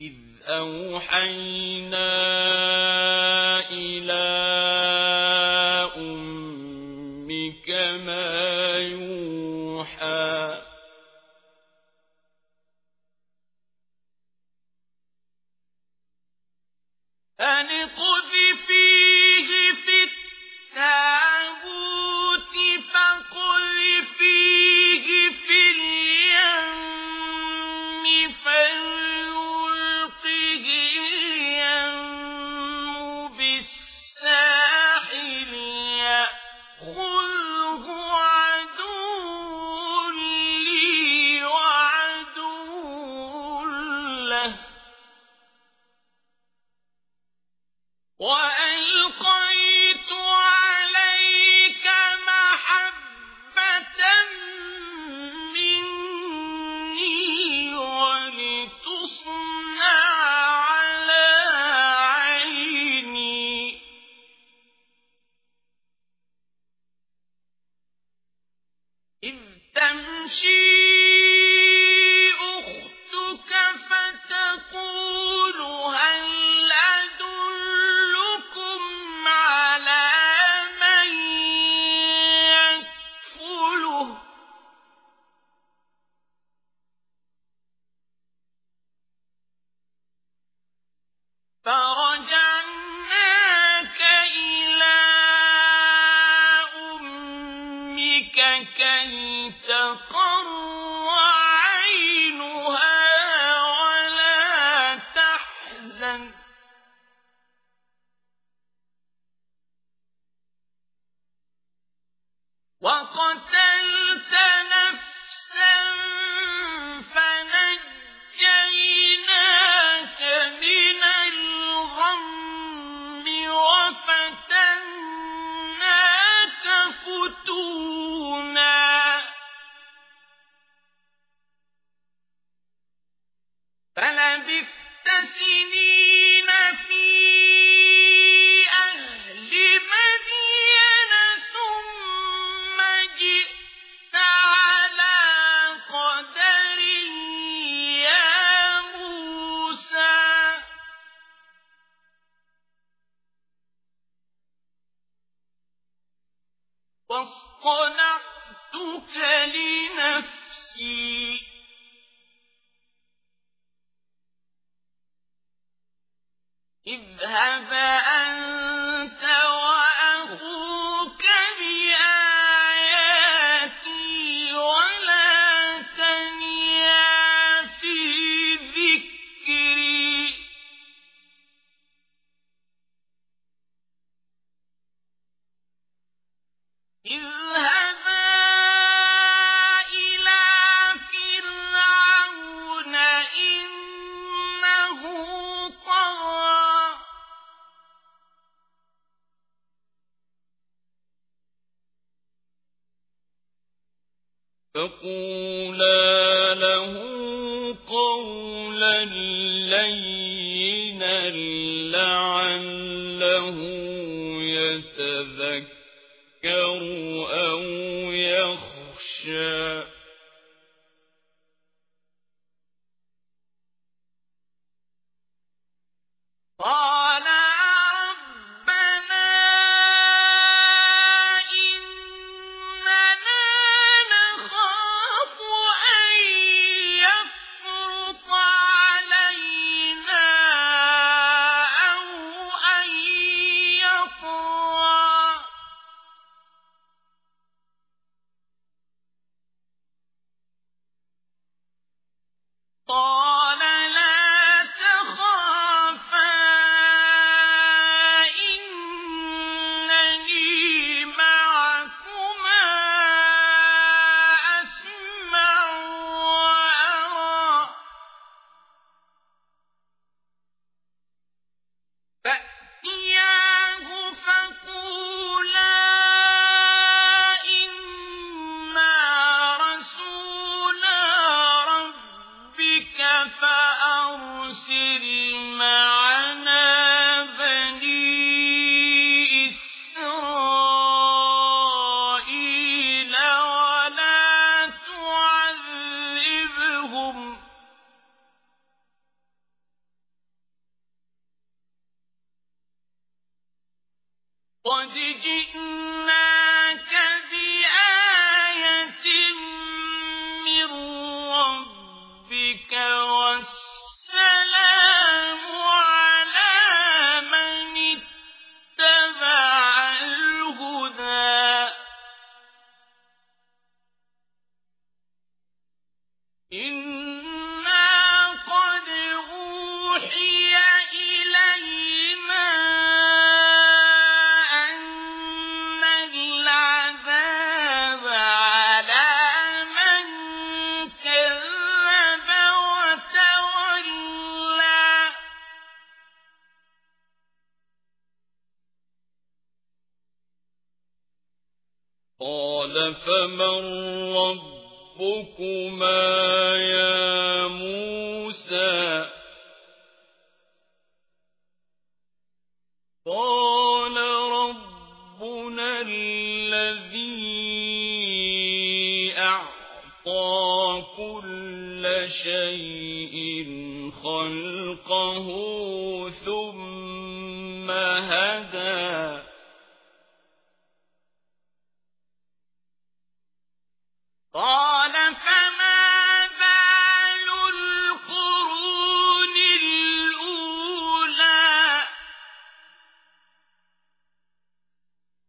إذ أوحينا إلى أمك ما يوحى أن فيه 花。فرجعناك إلى أمك كي تقر عينها ولا تحزن. وقتلت وفتناك اذهب أنت وأخوك بآياتي ولا تنيا في ذكري. اذهبا فقولا له قولا لينا لعله طه قد جئناك قال فمن ربكما يا موسى قال ربنا الذي أعطى كل شيء خلقه ثم هدى قال